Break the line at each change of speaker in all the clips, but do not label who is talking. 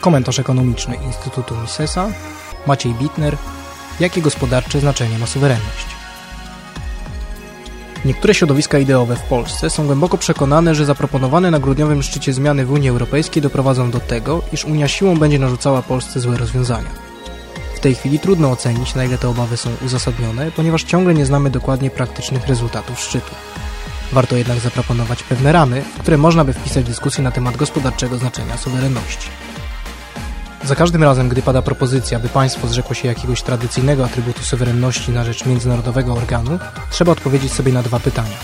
komentarz ekonomiczny Instytutu Misesa, Maciej Bitner, jakie gospodarcze znaczenie ma suwerenność. Niektóre środowiska ideowe w Polsce są głęboko przekonane, że zaproponowane na grudniowym szczycie zmiany w Unii Europejskiej doprowadzą do tego, iż Unia siłą będzie narzucała Polsce złe rozwiązania. W tej chwili trudno ocenić, na ile te obawy są uzasadnione, ponieważ ciągle nie znamy dokładnie praktycznych rezultatów szczytu. Warto jednak zaproponować pewne ramy, w które można by wpisać dyskusję na temat gospodarczego znaczenia suwerenności. Za każdym razem, gdy pada propozycja, by państwo zrzekło się jakiegoś tradycyjnego atrybutu suwerenności na rzecz międzynarodowego organu, trzeba odpowiedzieć sobie na dwa pytania.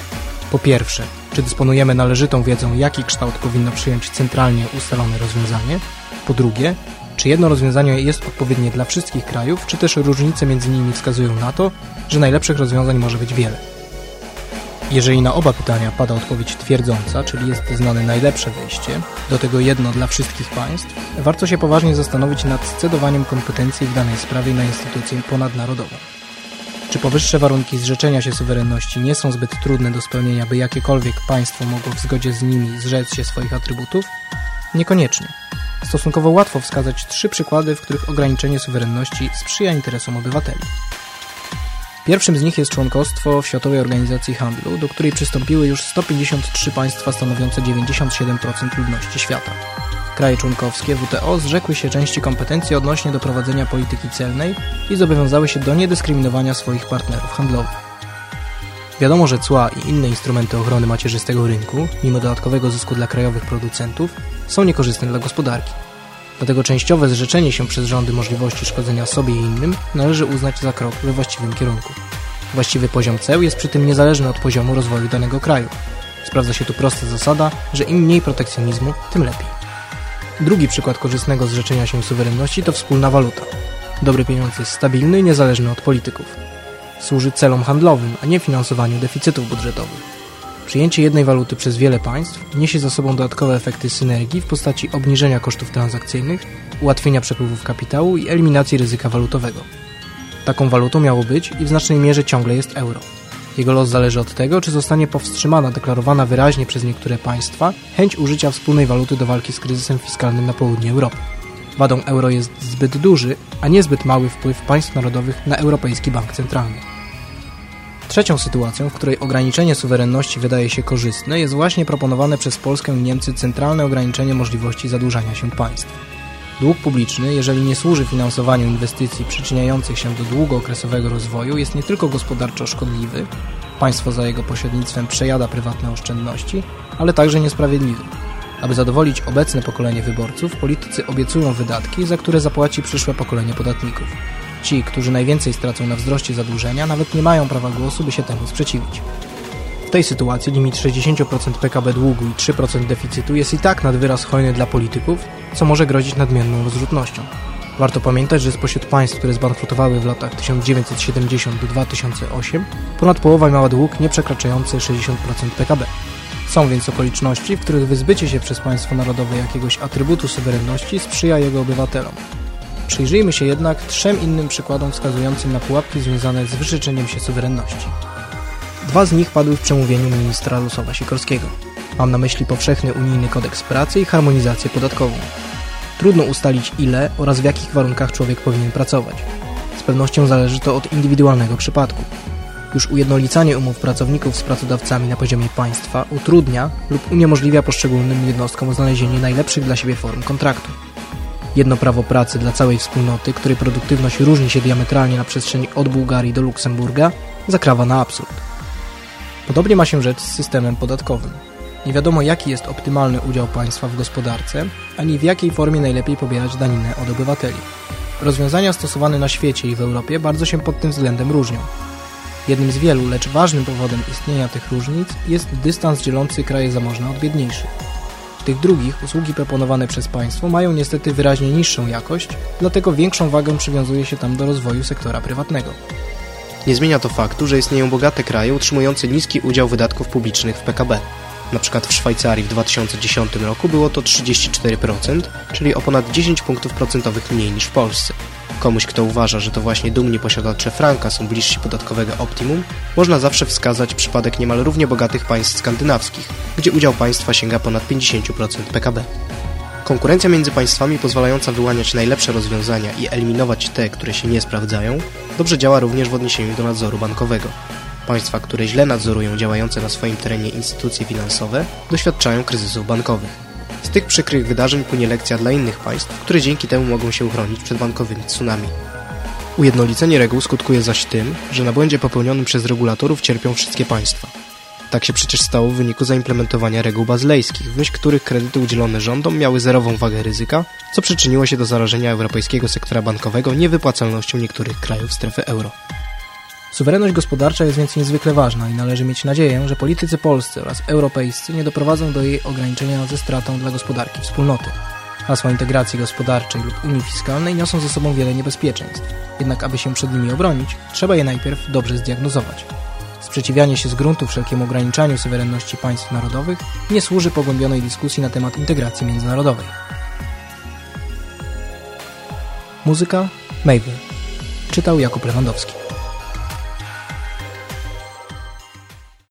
Po pierwsze, czy dysponujemy należytą wiedzą, jaki kształt powinno przyjąć centralnie ustalone rozwiązanie? Po drugie, czy jedno rozwiązanie jest odpowiednie dla wszystkich krajów, czy też różnice między nimi wskazują na to, że najlepszych rozwiązań może być wiele? Jeżeli na oba pytania pada odpowiedź twierdząca, czyli jest znane najlepsze wyjście, do tego jedno dla wszystkich państw, warto się poważnie zastanowić nad scedowaniem kompetencji w danej sprawie na instytucję ponadnarodową. Czy powyższe warunki zrzeczenia się suwerenności nie są zbyt trudne do spełnienia, by jakiekolwiek państwo mogło w zgodzie z nimi zrzec się swoich atrybutów? Niekoniecznie. Stosunkowo łatwo wskazać trzy przykłady, w których ograniczenie suwerenności sprzyja interesom obywateli. Pierwszym z nich jest członkostwo w Światowej Organizacji Handlu, do której przystąpiły już 153 państwa stanowiące 97% ludności świata. Kraje członkowskie WTO zrzekły się części kompetencji odnośnie do prowadzenia polityki celnej i zobowiązały się do niedyskryminowania swoich partnerów handlowych. Wiadomo, że cła i inne instrumenty ochrony macierzystego rynku, mimo dodatkowego zysku dla krajowych producentów, są niekorzystne dla gospodarki. Dlatego częściowe zrzeczenie się przez rządy możliwości szkodzenia sobie i innym należy uznać za krok we właściwym kierunku. Właściwy poziom ceł jest przy tym niezależny od poziomu rozwoju danego kraju. Sprawdza się tu prosta zasada, że im mniej protekcjonizmu, tym lepiej. Drugi przykład korzystnego zrzeczenia się suwerenności to wspólna waluta. Dobry pieniądz jest stabilny niezależny od polityków. Służy celom handlowym, a nie finansowaniu deficytów budżetowych. Przyjęcie jednej waluty przez wiele państw niesie za sobą dodatkowe efekty synergii w postaci obniżenia kosztów transakcyjnych, ułatwienia przepływów kapitału i eliminacji ryzyka walutowego. Taką walutą miało być i w znacznej mierze ciągle jest euro. Jego los zależy od tego, czy zostanie powstrzymana deklarowana wyraźnie przez niektóre państwa chęć użycia wspólnej waluty do walki z kryzysem fiskalnym na południu Europy. Wadą euro jest zbyt duży, a niezbyt mały wpływ państw narodowych na Europejski Bank Centralny. Trzecią sytuacją, w której ograniczenie suwerenności wydaje się korzystne, jest właśnie proponowane przez Polskę i Niemcy centralne ograniczenie możliwości zadłużania się państw. Dług publiczny, jeżeli nie służy finansowaniu inwestycji przyczyniających się do długookresowego rozwoju, jest nie tylko gospodarczo szkodliwy, państwo za jego pośrednictwem przejada prywatne oszczędności, ale także niesprawiedliwy. Aby zadowolić obecne pokolenie wyborców, politycy obiecują wydatki, za które zapłaci przyszłe pokolenie podatników. Ci, którzy najwięcej stracą na wzroście zadłużenia, nawet nie mają prawa głosu, by się temu sprzeciwić. W tej sytuacji limit 60% PKB długu i 3% deficytu jest i tak nad wyraz hojny dla polityków, co może grozić nadmierną rozrzutnością. Warto pamiętać, że spośród państw, które zbankrutowały w latach 1970-2008, ponad połowa miała dług nie przekraczający 60% PKB. Są więc okoliczności, w których wyzbycie się przez państwo narodowe jakiegoś atrybutu suwerenności sprzyja jego obywatelom, Przyjrzyjmy się jednak trzem innym przykładom wskazującym na pułapki związane z wyrzeczeniem się suwerenności. Dwa z nich padły w przemówieniu ministra Luszowa Sikorskiego. Mam na myśli powszechny unijny kodeks pracy i harmonizację podatkową. Trudno ustalić ile oraz w jakich warunkach człowiek powinien pracować. Z pewnością zależy to od indywidualnego przypadku. Już ujednolicanie umów pracowników z pracodawcami na poziomie państwa utrudnia lub uniemożliwia poszczególnym jednostkom znalezienie najlepszych dla siebie form kontraktu. Jedno prawo pracy dla całej wspólnoty, której produktywność różni się diametralnie na przestrzeni od Bułgarii do Luksemburga, zakrawa na absurd. Podobnie ma się rzecz z systemem podatkowym. Nie wiadomo jaki jest optymalny udział państwa w gospodarce, ani w jakiej formie najlepiej pobierać daninę od obywateli. Rozwiązania stosowane na świecie i w Europie bardzo się pod tym względem różnią. Jednym z wielu, lecz ważnym powodem istnienia tych różnic jest dystans dzielący kraje zamożne od biedniejszych tych drugich usługi proponowane przez państwo mają niestety wyraźnie niższą jakość, dlatego większą wagę przywiązuje się tam do rozwoju sektora prywatnego.
Nie zmienia to faktu, że istnieją bogate kraje utrzymujące niski udział wydatków publicznych w PKB. Na przykład w Szwajcarii w 2010 roku było to 34%, czyli o ponad 10 punktów procentowych mniej niż w Polsce. Komuś, kto uważa, że to właśnie dumni posiadacze franka są bliżsi podatkowego optimum, można zawsze wskazać przypadek niemal równie bogatych państw skandynawskich, gdzie udział państwa sięga ponad 50% PKB. Konkurencja między państwami pozwalająca wyłaniać najlepsze rozwiązania i eliminować te, które się nie sprawdzają, dobrze działa również w odniesieniu do nadzoru bankowego. Państwa, które źle nadzorują działające na swoim terenie instytucje finansowe, doświadczają kryzysów bankowych. Z tych przykrych wydarzeń płynie lekcja dla innych państw, które dzięki temu mogą się uchronić przed bankowymi tsunami. Ujednolicenie reguł skutkuje zaś tym, że na błędzie popełnionym przez regulatorów cierpią wszystkie państwa. Tak się przecież stało w wyniku zaimplementowania reguł bazylejskich, w myśl których kredyty udzielone rządom miały zerową wagę ryzyka, co przyczyniło się do zarażenia europejskiego sektora bankowego niewypłacalnością niektórych krajów strefy euro.
Suwerenność gospodarcza jest więc niezwykle ważna i należy mieć nadzieję, że politycy polscy oraz europejscy nie doprowadzą do jej ograniczenia ze stratą dla gospodarki wspólnoty. Hasła integracji gospodarczej lub unii fiskalnej niosą ze sobą wiele niebezpieczeństw, jednak aby się przed nimi obronić, trzeba je najpierw dobrze zdiagnozować. Sprzeciwianie się z gruntu wszelkiemu ograniczaniu suwerenności państw narodowych nie służy pogłębionej dyskusji na temat integracji międzynarodowej. Muzyka Mabel. Czytał Jakub Lewandowski.